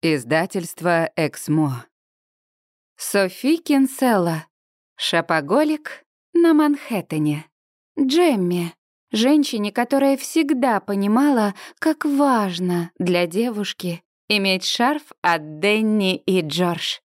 Издательство «Эксмо». Софи Кинселла. Шапоголик на Манхэттене. Джемми. Женщине, которая всегда понимала, как важно для девушки иметь шарф от Денни и Джордж.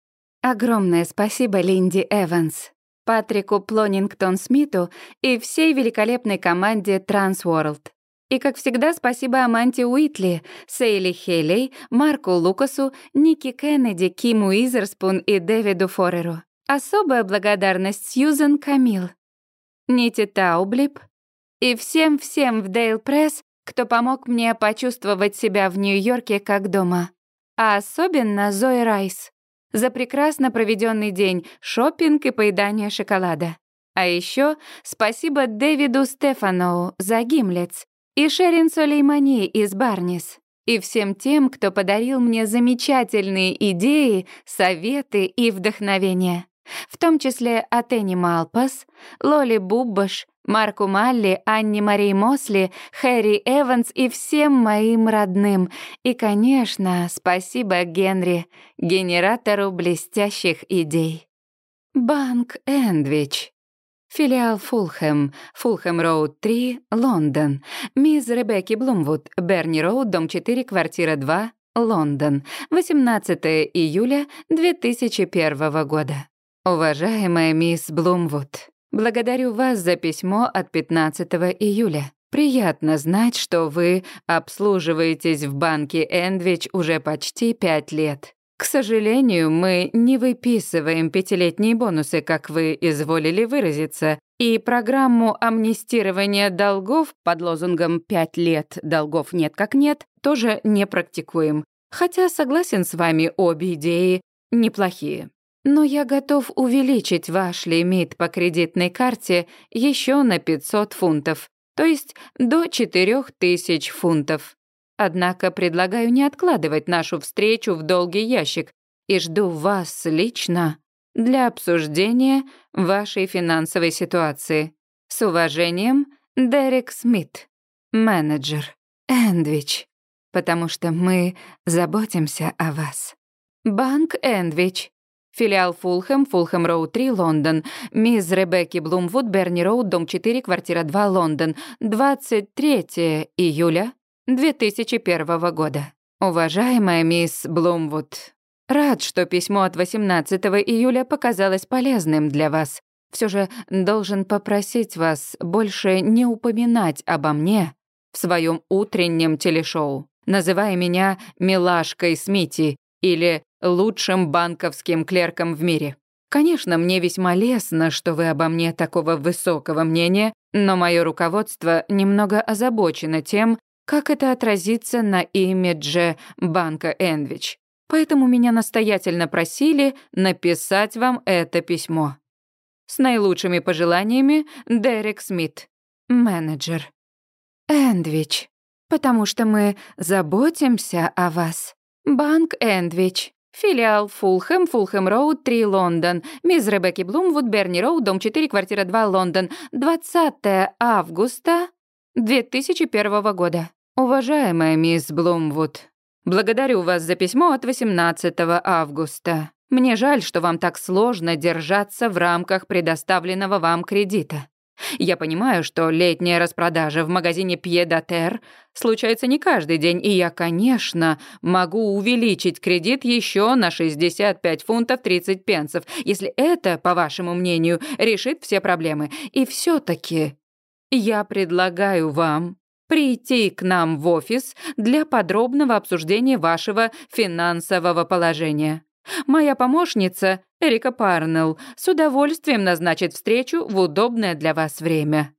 Огромное спасибо Линди Эванс, Патрику Плонингтон-Смиту и всей великолепной команде Transworld. И, как всегда, спасибо Аманте Уитли, Сейли Хелей, Марку Лукасу, Ники Кеннеди, Киму Изерспун и Дэвиду Фореру. Особая благодарность Сьюзен Камил, Нити Таублип и всем-всем в Дейл Пресс, кто помог мне почувствовать себя в Нью-Йорке как дома. А особенно Зои Райс за прекрасно проведенный день, шопинг и поедание шоколада. А еще спасибо Дэвиду Стефаноу за гимлец, и Шерин Сулеймани из Барнис, и всем тем, кто подарил мне замечательные идеи, советы и вдохновение, в том числе от Энни Малпас, Лоли Буббаш, Марку Малли, Анни Марии Мосли, Хэри Эванс и всем моим родным. И, конечно, спасибо Генри, генератору блестящих идей. Банк Эндвич. Филиал Фулхэм, Фулхэм Роуд 3, Лондон. Мисс Ребекки Блумвуд, Берни Роуд, дом 4, квартира 2, Лондон. 18 июля 2001 года. Уважаемая мисс Блумвуд, благодарю вас за письмо от 15 июля. Приятно знать, что вы обслуживаетесь в банке Эндвич уже почти пять лет. К сожалению, мы не выписываем пятилетние бонусы, как вы изволили выразиться, и программу амнистирования долгов под лозунгом «пять лет долгов нет как нет» тоже не практикуем. Хотя согласен с вами, обе идеи неплохие. Но я готов увеличить ваш лимит по кредитной карте еще на 500 фунтов, то есть до 4000 фунтов. Однако предлагаю не откладывать нашу встречу в долгий ящик и жду вас лично для обсуждения вашей финансовой ситуации. С уважением, Дерек Смит, менеджер Эндвич, потому что мы заботимся о вас. Банк Эндвич. Филиал Фулхэм, Фулхэм Роуд 3, Лондон. Мисс Ребекки Блумвуд, Берни Роуд, дом 4, квартира 2, Лондон. 23 июля 2001 года. Уважаемая мисс Блумвуд, рад, что письмо от 18 июля показалось полезным для вас. Все же должен попросить вас больше не упоминать обо мне в своем утреннем телешоу, называя меня «милашкой Смити» или «лучшим банковским клерком в мире». Конечно, мне весьма лестно, что вы обо мне такого высокого мнения, но мое руководство немного озабочено тем, как это отразится на имидже банка Энвич. Поэтому меня настоятельно просили написать вам это письмо. С наилучшими пожеланиями, Дерек Смит, менеджер. Эндвич, потому что мы заботимся о вас. Банк Эндвич. Филиал Фулхэм, Фулхэм Роуд, 3, Лондон. Мисс Ребекки Блумвуд, Берни Роуд, дом 4, квартира 2, Лондон. 20 августа 2001 года. Уважаемая мисс Блумвуд, благодарю вас за письмо от 18 августа. Мне жаль, что вам так сложно держаться в рамках предоставленного вам кредита. Я понимаю, что летняя распродажа в магазине Пьедатер случается не каждый день, и я, конечно, могу увеличить кредит еще на 65 фунтов 30 пенсов, если это, по вашему мнению, решит все проблемы. И все таки я предлагаю вам прийти к нам в офис для подробного обсуждения вашего финансового положения. Моя помощница, Эрика Парнелл, с удовольствием назначит встречу в удобное для вас время.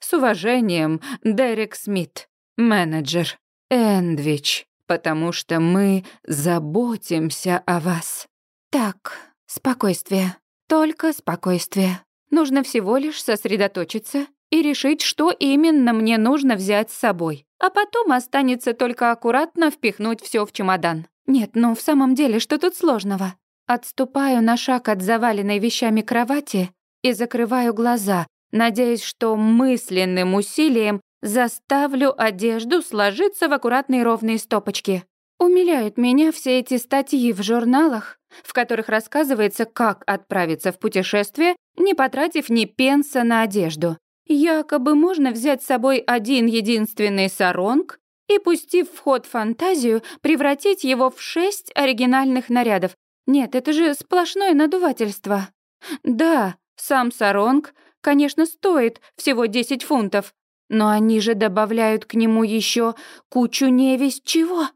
С уважением, Дерек Смит, менеджер Эндвич, потому что мы заботимся о вас. Так, спокойствие, только спокойствие. Нужно всего лишь сосредоточиться и решить, что именно мне нужно взять с собой. А потом останется только аккуратно впихнуть все в чемодан. Нет, ну в самом деле, что тут сложного? Отступаю на шаг от заваленной вещами кровати и закрываю глаза, надеясь, что мысленным усилием заставлю одежду сложиться в аккуратные ровные стопочки. Умиляют меня все эти статьи в журналах, в которых рассказывается, как отправиться в путешествие, не потратив ни пенса на одежду. Якобы можно взять с собой один единственный саронг и, пустив в ход фантазию, превратить его в шесть оригинальных нарядов. Нет, это же сплошное надувательство. Да, сам саронг, конечно, стоит всего 10 фунтов, но они же добавляют к нему еще кучу невесть чего.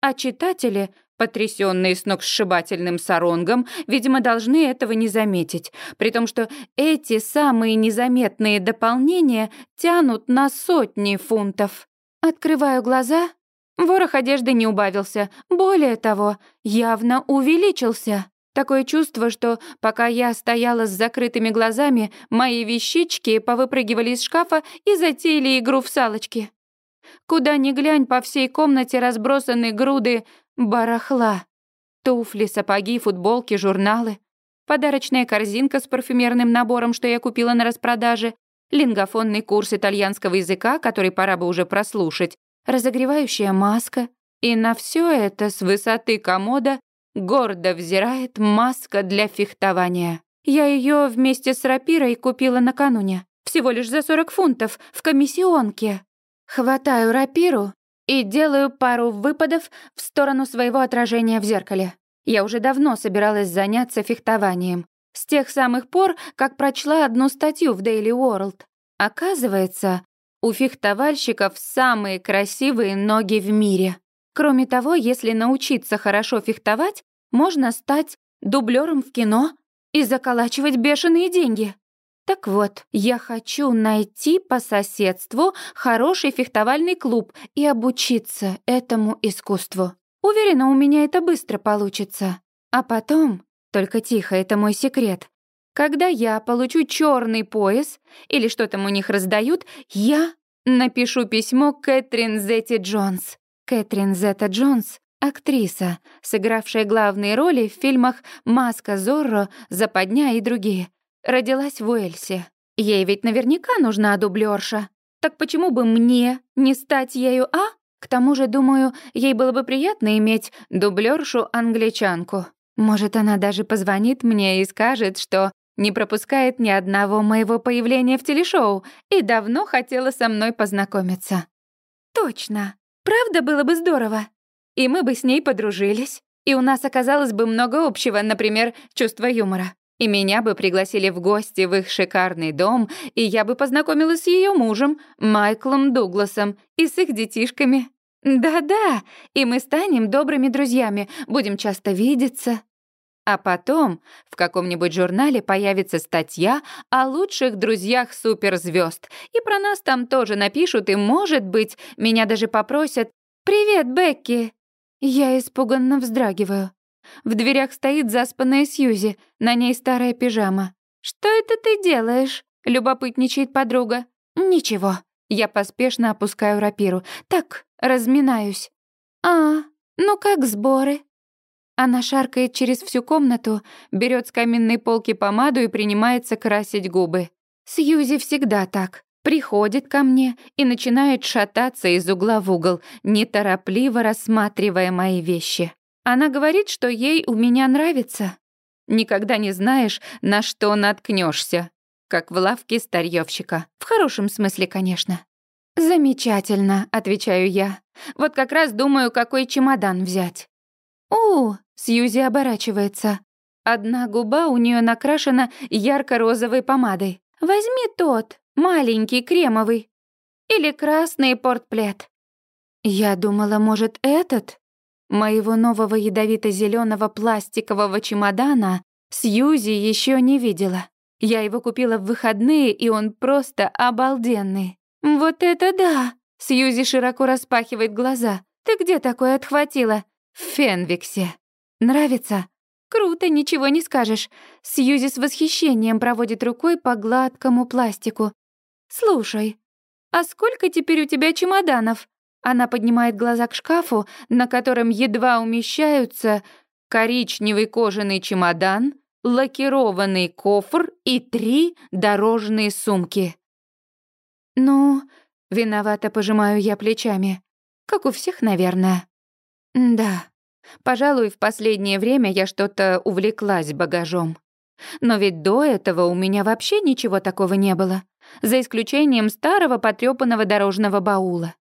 А читатели, потрясенные сногсшибательным саронгом, видимо, должны этого не заметить, при том, что эти самые незаметные дополнения тянут на сотни фунтов. Открываю глаза. Ворох одежды не убавился. Более того, явно увеличился. Такое чувство, что пока я стояла с закрытыми глазами, мои вещички повыпрыгивали из шкафа и затеяли игру в салочки. Куда ни глянь, по всей комнате разбросаны груды барахла. Туфли, сапоги, футболки, журналы. Подарочная корзинка с парфюмерным набором, что я купила на распродаже, лингофонный курс итальянского языка, который пора бы уже прослушать, разогревающая маска. И на все это с высоты комода гордо взирает маска для фехтования. Я ее вместе с рапирой купила накануне. Всего лишь за 40 фунтов в комиссионке. Хватаю рапиру и делаю пару выпадов в сторону своего отражения в зеркале. Я уже давно собиралась заняться фехтованием. С тех самых пор, как прочла одну статью в Daily World. Оказывается, у фехтовальщиков самые красивые ноги в мире. Кроме того, если научиться хорошо фехтовать, можно стать дублером в кино и заколачивать бешеные деньги. Так вот, я хочу найти по соседству хороший фехтовальный клуб и обучиться этому искусству. Уверена, у меня это быстро получится. А потом только тихо, это мой секрет. Когда я получу черный пояс, или что там у них раздают, я напишу письмо Кэтрин Зетти Джонс. Кэтрин Зетта Джонс — актриса, сыгравшая главные роли в фильмах «Маска Зорро», «Западня» и другие. Родилась в Уэльсе. Ей ведь наверняка нужна дублерша. Так почему бы мне не стать ею, а? К тому же, думаю, ей было бы приятно иметь дублершу-англичанку. Может, она даже позвонит мне и скажет, что не пропускает ни одного моего появления в телешоу и давно хотела со мной познакомиться. Точно. Правда было бы здорово. И мы бы с ней подружились. И у нас оказалось бы много общего, например, чувство юмора. И меня бы пригласили в гости в их шикарный дом, и я бы познакомилась с ее мужем, Майклом Дугласом, и с их детишками. Да-да, и мы станем добрыми друзьями, будем часто видеться. А потом в каком-нибудь журнале появится статья о лучших друзьях суперзвезд, и про нас там тоже напишут, и, может быть, меня даже попросят «Привет, Бекки!» Я испуганно вздрагиваю. В дверях стоит заспанная Сьюзи, на ней старая пижама. «Что это ты делаешь?» — любопытничает подруга. «Ничего». Я поспешно опускаю рапиру. «Так, разминаюсь». «А, ну как сборы?» Она шаркает через всю комнату, берет с каминной полки помаду и принимается красить губы. Сьюзи всегда так. Приходит ко мне и начинает шататься из угла в угол, неторопливо рассматривая мои вещи. Она говорит, что ей у меня нравится. Никогда не знаешь, на что наткнешься, как в лавке старьёвщика. В хорошем смысле, конечно. «Замечательно», — отвечаю я. «Вот как раз думаю, какой чемодан взять». «О!» — Сьюзи оборачивается. Одна губа у нее накрашена ярко-розовой помадой. «Возьми тот, маленький, кремовый. Или красный портплет». Я думала, может, этот? Моего нового ядовито зеленого пластикового чемодана Сьюзи еще не видела. Я его купила в выходные, и он просто обалденный. «Вот это да!» Сьюзи широко распахивает глаза. «Ты где такое отхватила?» «В Фенвиксе». «Нравится?» «Круто, ничего не скажешь». Сьюзи с восхищением проводит рукой по гладкому пластику. «Слушай, а сколько теперь у тебя чемоданов?» Она поднимает глаза к шкафу, на котором едва умещаются коричневый кожаный чемодан, лакированный кофр и три дорожные сумки. «Ну, виновато пожимаю я плечами. Как у всех, наверное». Да, пожалуй, в последнее время я что-то увлеклась багажом. Но ведь до этого у меня вообще ничего такого не было, за исключением старого потрёпанного дорожного баула.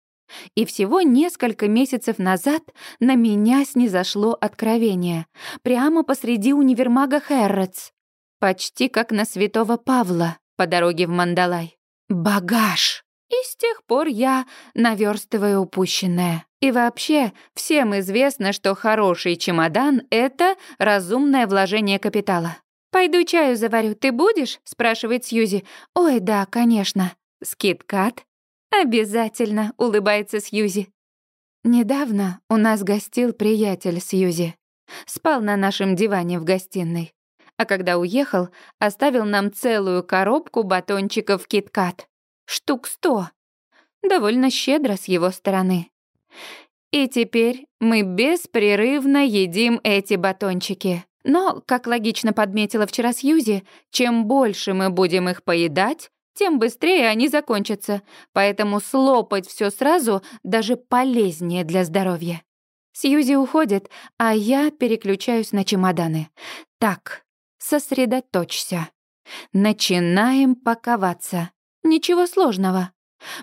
И всего несколько месяцев назад на меня снизошло откровение, прямо посреди универмага Хэрротс, почти как на святого Павла по дороге в Мандалай. Багаж! И с тех пор я наверстываю упущенное. И вообще, всем известно, что хороший чемодан — это разумное вложение капитала. «Пойду чаю заварю, ты будешь?» — спрашивает Сьюзи. «Ой, да, конечно». «Скиткат?» «Обязательно», — улыбается Сьюзи. Недавно у нас гостил приятель Сьюзи. Спал на нашем диване в гостиной. А когда уехал, оставил нам целую коробку батончиков «Киткат». Штук сто. Довольно щедро с его стороны. И теперь мы беспрерывно едим эти батончики. Но, как логично подметила вчера Сьюзи, чем больше мы будем их поедать, тем быстрее они закончатся, поэтому слопать все сразу даже полезнее для здоровья. Сьюзи уходит, а я переключаюсь на чемоданы. Так, сосредоточься. Начинаем паковаться. Ничего сложного.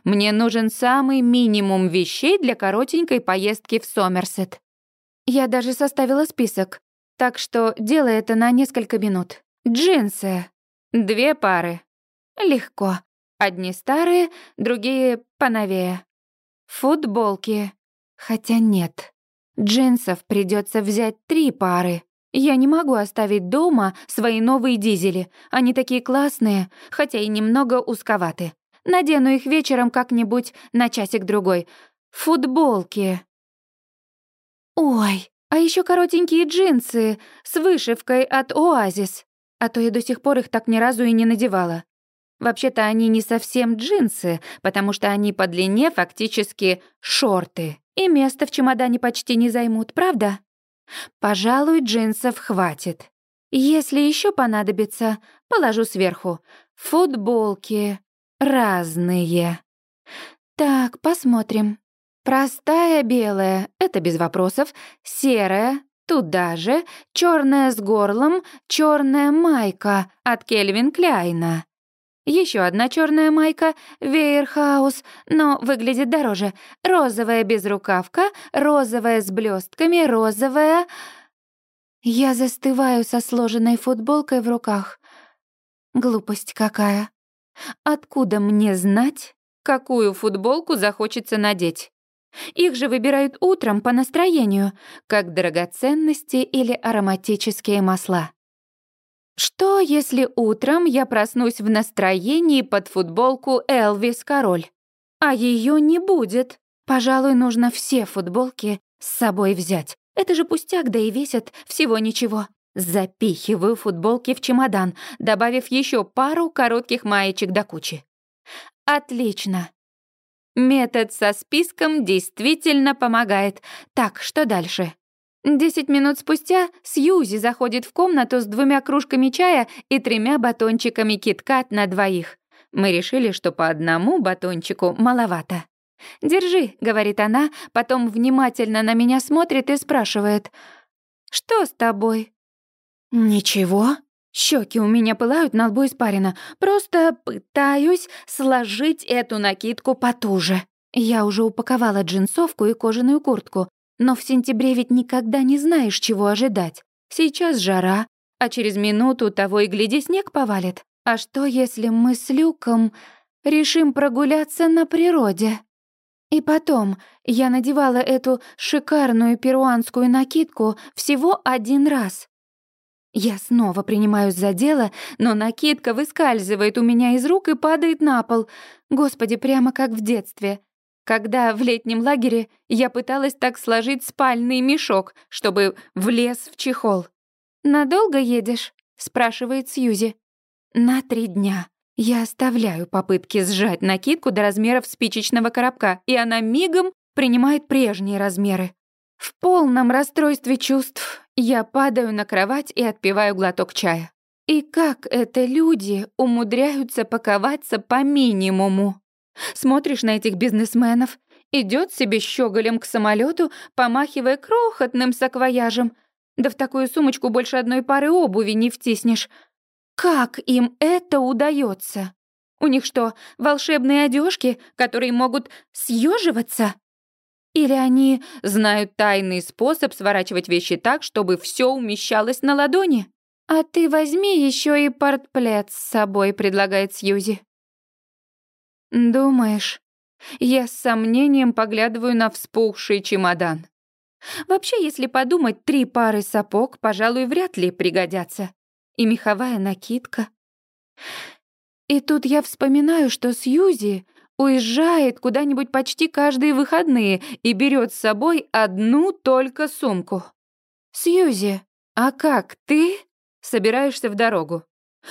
Мне нужен самый минимум вещей для коротенькой поездки в Сомерсет. Я даже составила список. Так что делай это на несколько минут. Джинсы. Две пары. Легко. Одни старые, другие поновее. Футболки. Хотя нет. Джинсов придется взять три пары. Я не могу оставить дома свои новые дизели. Они такие классные, хотя и немного узковаты. Надену их вечером как-нибудь на часик-другой. Футболки. Ой, а еще коротенькие джинсы с вышивкой от Оазис. А то я до сих пор их так ни разу и не надевала. Вообще-то они не совсем джинсы, потому что они по длине фактически шорты. И места в чемодане почти не займут, правда? Пожалуй, джинсов хватит. Если еще понадобится, положу сверху. Футболки разные. Так, посмотрим. Простая белая — это без вопросов. Серая — туда же. Черная с горлом, черная майка от Кельвин Кляйна. Еще одна черная майка Вейерхаус, но выглядит дороже. Розовая безрукавка, розовая с блестками, розовая... Я застываю со сложенной футболкой в руках. Глупость какая. Откуда мне знать, какую футболку захочется надеть? Их же выбирают утром по настроению, как драгоценности или ароматические масла. Что, если утром я проснусь в настроении под футболку Элвис Король? А ее не будет. Пожалуй, нужно все футболки с собой взять. Это же пустяк, да и весят всего ничего. Запихиваю футболки в чемодан, добавив еще пару коротких маечек до кучи. Отлично. Метод со списком действительно помогает. Так, что дальше? Десять минут спустя Сьюзи заходит в комнату с двумя кружками чая и тремя батончиками киткат на двоих. Мы решили, что по одному батончику маловато. «Держи», — говорит она, потом внимательно на меня смотрит и спрашивает. «Что с тобой?» «Ничего», Щеки у меня пылают, на лбу испарина. Просто пытаюсь сложить эту накидку потуже. Я уже упаковала джинсовку и кожаную куртку, но в сентябре ведь никогда не знаешь, чего ожидать. Сейчас жара, а через минуту того и гляди снег повалит. А что, если мы с Люком решим прогуляться на природе? И потом, я надевала эту шикарную перуанскую накидку всего один раз. Я снова принимаюсь за дело, но накидка выскальзывает у меня из рук и падает на пол. Господи, прямо как в детстве. Когда в летнем лагере я пыталась так сложить спальный мешок, чтобы влез в чехол. «Надолго едешь?» — спрашивает Сьюзи. «На три дня». Я оставляю попытки сжать накидку до размеров спичечного коробка, и она мигом принимает прежние размеры. В полном расстройстве чувств я падаю на кровать и отпиваю глоток чая. И как это люди умудряются паковаться по минимуму? Смотришь на этих бизнесменов, идет себе щеголем к самолету, помахивая крохотным саквояжем. Да в такую сумочку больше одной пары обуви не втиснешь. Как им это удается? У них что, волшебные одежки, которые могут съеживаться? Или они знают тайный способ сворачивать вещи так, чтобы все умещалось на ладони? А ты возьми еще и портплет с собой, предлагает Сьюзи. Думаешь? Я с сомнением поглядываю на вспухший чемодан. Вообще, если подумать, три пары сапог, пожалуй, вряд ли пригодятся. И меховая накидка. И тут я вспоминаю, что Сьюзи уезжает куда-нибудь почти каждые выходные и берет с собой одну только сумку. «Сьюзи, а как ты собираешься в дорогу?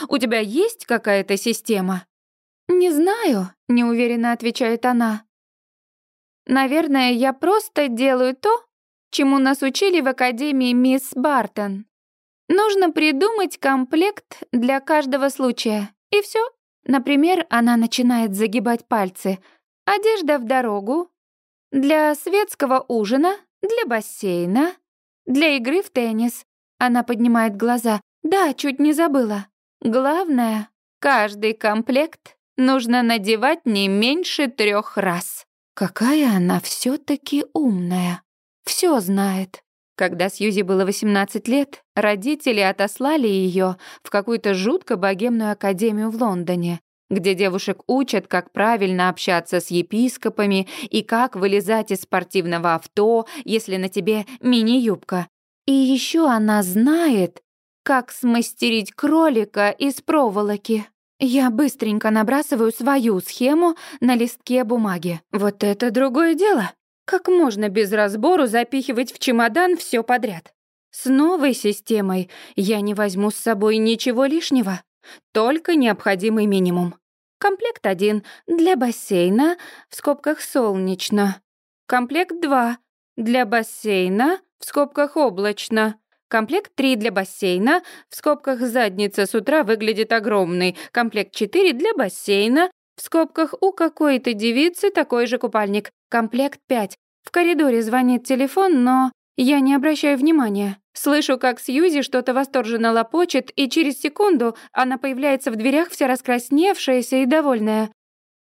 У тебя есть какая-то система?» «Не знаю», — неуверенно отвечает она. «Наверное, я просто делаю то, чему нас учили в Академии мисс Бартон. Нужно придумать комплект для каждого случая, и все. Например, она начинает загибать пальцы. Одежда в дорогу, для светского ужина, для бассейна, для игры в теннис. Она поднимает глаза. Да, чуть не забыла. Главное, каждый комплект нужно надевать не меньше трех раз. Какая она все таки умная. Все знает. Когда Сьюзи было 18 лет, родители отослали ее в какую-то жутко богемную академию в Лондоне, где девушек учат, как правильно общаться с епископами и как вылезать из спортивного авто, если на тебе мини-юбка. И еще она знает, как смастерить кролика из проволоки. Я быстренько набрасываю свою схему на листке бумаги. Вот это другое дело. Как можно без разбору запихивать в чемодан все подряд? С новой системой я не возьму с собой ничего лишнего, только необходимый минимум. Комплект один для бассейна, в скобках солнечно. Комплект два для бассейна, в скобках облачно. Комплект 3 для бассейна, в скобках задница с утра выглядит огромной. Комплект 4 для бассейна, в скобках у какой-то девицы такой же купальник. Комплект 5. В коридоре звонит телефон, но я не обращаю внимания. Слышу, как Сьюзи что-то восторженно лопочет, и через секунду она появляется в дверях вся раскрасневшаяся и довольная.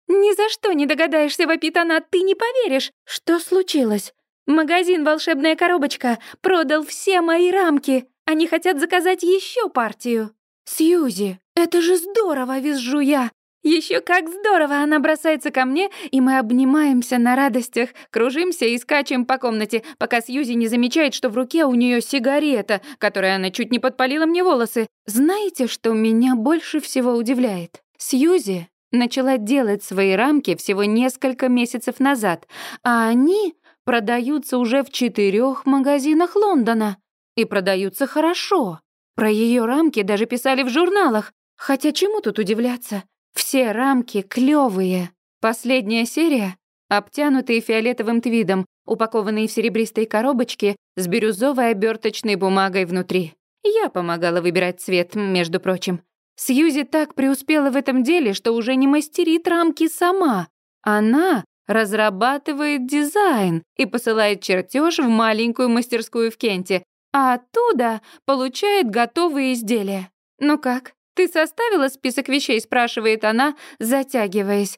«Ни за что не догадаешься, вопит она, ты не поверишь! Что случилось? Магазин «Волшебная коробочка» продал все мои рамки. Они хотят заказать еще партию. Сьюзи, это же здорово, визжу я. Еще как здорово! Она бросается ко мне, и мы обнимаемся на радостях, кружимся и скачем по комнате, пока Сьюзи не замечает, что в руке у нее сигарета, которой она чуть не подпалила мне волосы. Знаете, что меня больше всего удивляет? Сьюзи начала делать свои рамки всего несколько месяцев назад, а они продаются уже в четырех магазинах Лондона. И продаются хорошо. Про ее рамки даже писали в журналах. Хотя чему тут удивляться? Все рамки клевые. Последняя серия, обтянутые фиолетовым твидом, упакованные в серебристой коробочке с бирюзовой оберточной бумагой внутри. Я помогала выбирать цвет, между прочим. Сьюзи так преуспела в этом деле, что уже не мастерит рамки сама. Она разрабатывает дизайн и посылает чертеж в маленькую мастерскую в Кенте, а оттуда получает готовые изделия. Ну как, «Ты составила список вещей?» — спрашивает она, затягиваясь.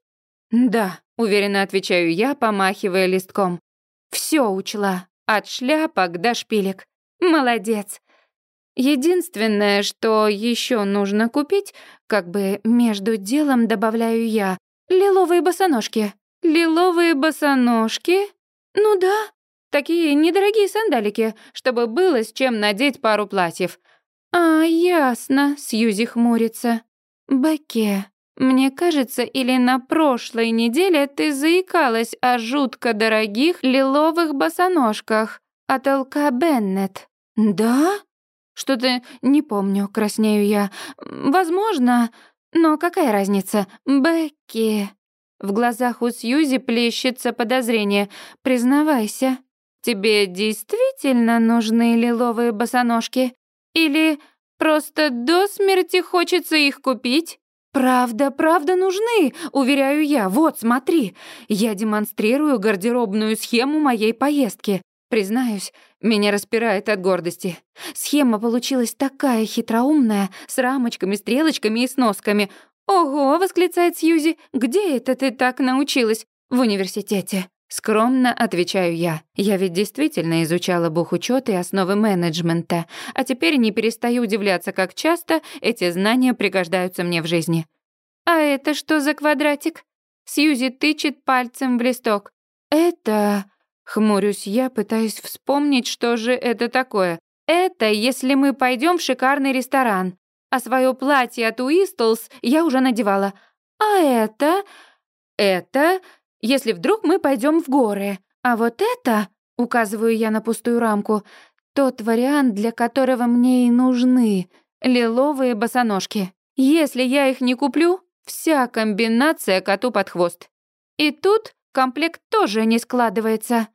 «Да», — уверенно отвечаю я, помахивая листком. «Всё учла, от шляпок до шпилек. Молодец. Единственное, что ещё нужно купить, как бы между делом добавляю я, лиловые босоножки. Лиловые босоножки? Ну да, такие недорогие сандалики, чтобы было с чем надеть пару платьев. «А, ясно», — Сьюзи хмурится. «Баке, мне кажется, или на прошлой неделе ты заикалась о жутко дорогих лиловых босоножках от ЛК Беннет». «Да?» «Что-то не помню, краснею я. Возможно, но какая разница? Бекки». В глазах у Сьюзи плещется подозрение. «Признавайся, тебе действительно нужны лиловые босоножки?» Или просто до смерти хочется их купить? «Правда, правда нужны, уверяю я. Вот, смотри. Я демонстрирую гардеробную схему моей поездки. Признаюсь, меня распирает от гордости. Схема получилась такая хитроумная, с рамочками, стрелочками и сносками. «Ого!» — восклицает Сьюзи. «Где это ты так научилась?» «В университете». Скромно отвечаю я. Я ведь действительно изучала бухучёт и основы менеджмента, а теперь не перестаю удивляться, как часто эти знания пригождаются мне в жизни. «А это что за квадратик?» Сьюзи тычет пальцем в листок. «Это...» Хмурюсь я, пытаясь вспомнить, что же это такое. Это если мы пойдем в шикарный ресторан. А свое платье от Уистлс я уже надевала. А это... Это... Если вдруг мы пойдем в горы. А вот это... Указываю я на пустую рамку. Тот вариант, для которого мне и нужны. Лиловые босоножки. Если я их не куплю, вся комбинация коту под хвост. И тут комплект тоже не складывается.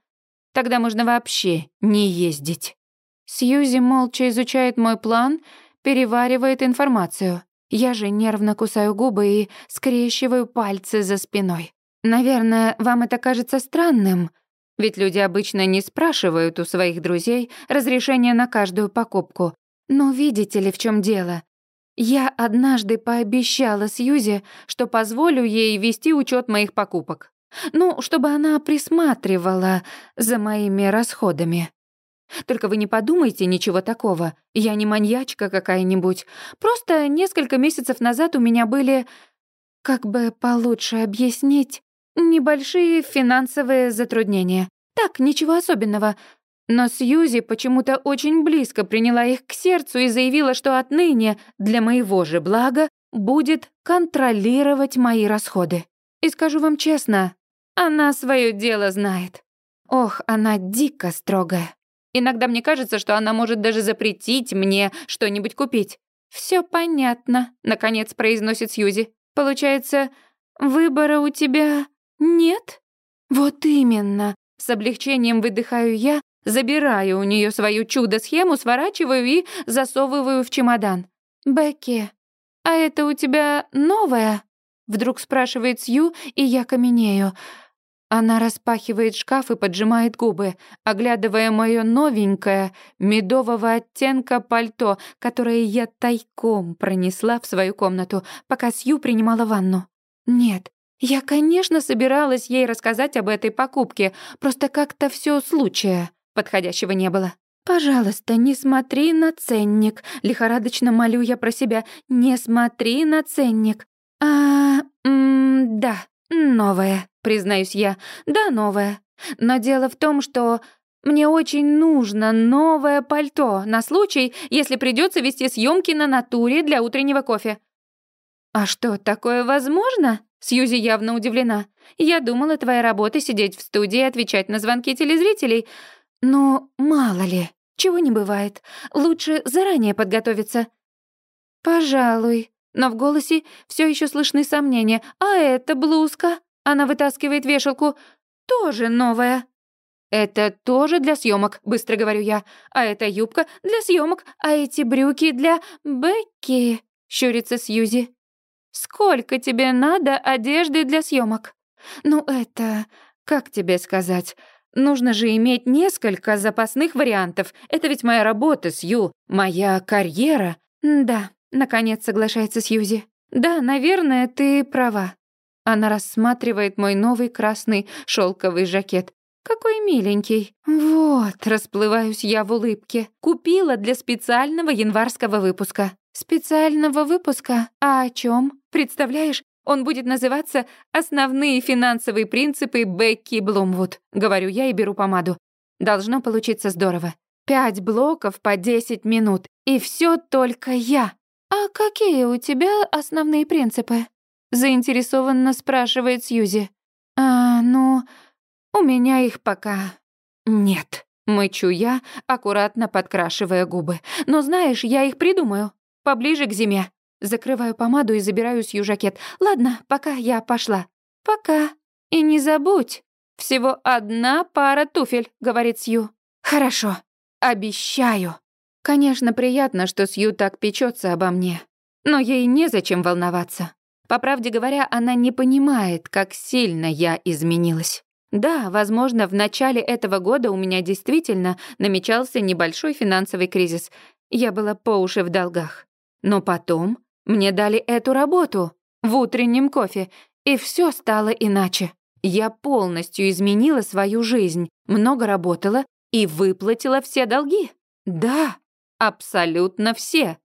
Тогда можно вообще не ездить. Сьюзи молча изучает мой план, переваривает информацию. Я же нервно кусаю губы и скрещиваю пальцы за спиной. Наверное, вам это кажется странным, ведь люди обычно не спрашивают у своих друзей разрешения на каждую покупку. Но видите ли, в чем дело? Я однажды пообещала Сьюзи, что позволю ей вести учет моих покупок. Ну, чтобы она присматривала за моими расходами. Только вы не подумайте ничего такого. Я не маньячка какая-нибудь. Просто несколько месяцев назад у меня были, как бы получше объяснить, небольшие финансовые затруднения. Так, ничего особенного. Но Сьюзи почему-то очень близко приняла их к сердцу и заявила, что отныне для моего же блага будет контролировать мои расходы. И скажу вам честно, она свое дело знает. Ох, она дико строгая. Иногда мне кажется, что она может даже запретить мне что-нибудь купить. Все понятно, наконец произносит Сьюзи. Получается, выбора у тебя нет? Вот именно. С облегчением выдыхаю я, забираю у нее свою чудо-схему, сворачиваю и засовываю в чемодан. Бекки, а это у тебя новое? Вдруг спрашивает Сью, и я каменею. Она распахивает шкаф и поджимает губы, оглядывая моё новенькое, медового оттенка пальто, которое я тайком пронесла в свою комнату, пока Сью принимала ванну. Нет, я, конечно, собиралась ей рассказать об этой покупке, просто как-то всё случая подходящего не было. «Пожалуйста, не смотри на ценник», — лихорадочно молю я про себя. «Не смотри на ценник». «А, м да, новое» признаюсь я. Да, новое. Но дело в том, что мне очень нужно новое пальто на случай, если придется вести съемки на натуре для утреннего кофе. А что, такое возможно? Сьюзи явно удивлена. Я думала, твоя работа сидеть в студии и отвечать на звонки телезрителей. Но мало ли, чего не бывает. Лучше заранее подготовиться. Пожалуй. Но в голосе все еще слышны сомнения. А эта блузка? Она вытаскивает вешалку. Тоже новая. Это тоже для съемок, быстро говорю я. А эта юбка для съемок, а эти брюки для Бекки, щурится Сьюзи. Сколько тебе надо одежды для съемок? Ну это, как тебе сказать? Нужно же иметь несколько запасных вариантов. Это ведь моя работа, Сью, моя карьера. Да, наконец соглашается Сьюзи. Да, наверное, ты права. Она рассматривает мой новый красный шелковый жакет. Какой миленький. Вот, расплываюсь я в улыбке. Купила для специального январского выпуска. Специального выпуска? А о чем? Представляешь, он будет называться «Основные финансовые принципы Бекки Блумвуд», говорю я и беру помаду. Должно получиться здорово. Пять блоков по десять минут, и все только я. А какие у тебя основные принципы? заинтересованно спрашивает Сьюзи. А, ну, у меня их пока нет. Мычу я, аккуратно подкрашивая губы. Но знаешь, я их придумаю. Поближе к зиме. Закрываю помаду и забираю Сью жакет. Ладно, пока я пошла. Пока. И не забудь. Всего одна пара туфель, говорит Сью. Хорошо. Обещаю. Конечно, приятно, что Сью так печется обо мне. Но ей незачем волноваться. По правде говоря, она не понимает, как сильно я изменилась. Да, возможно, в начале этого года у меня действительно намечался небольшой финансовый кризис. Я была по уши в долгах. Но потом мне дали эту работу в утреннем кофе, и все стало иначе. Я полностью изменила свою жизнь, много работала и выплатила все долги. Да, абсолютно все.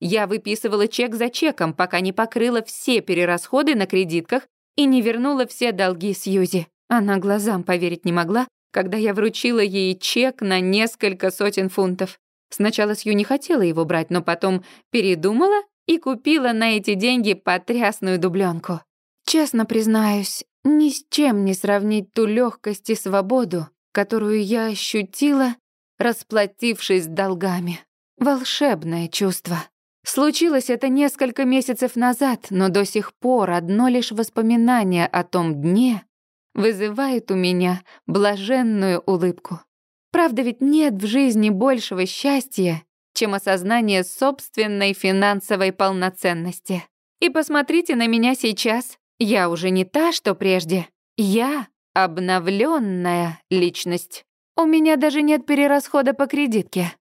Я выписывала чек за чеком, пока не покрыла все перерасходы на кредитках и не вернула все долги Сьюзи. Она глазам поверить не могла, когда я вручила ей чек на несколько сотен фунтов. Сначала Сью не хотела его брать, но потом передумала и купила на эти деньги потрясную дубленку. Честно признаюсь, ни с чем не сравнить ту легкость и свободу, которую я ощутила, расплатившись долгами. Волшебное чувство. Случилось это несколько месяцев назад, но до сих пор одно лишь воспоминание о том дне вызывает у меня блаженную улыбку. Правда ведь нет в жизни большего счастья, чем осознание собственной финансовой полноценности. И посмотрите на меня сейчас. Я уже не та, что прежде. Я обновленная личность. У меня даже нет перерасхода по кредитке.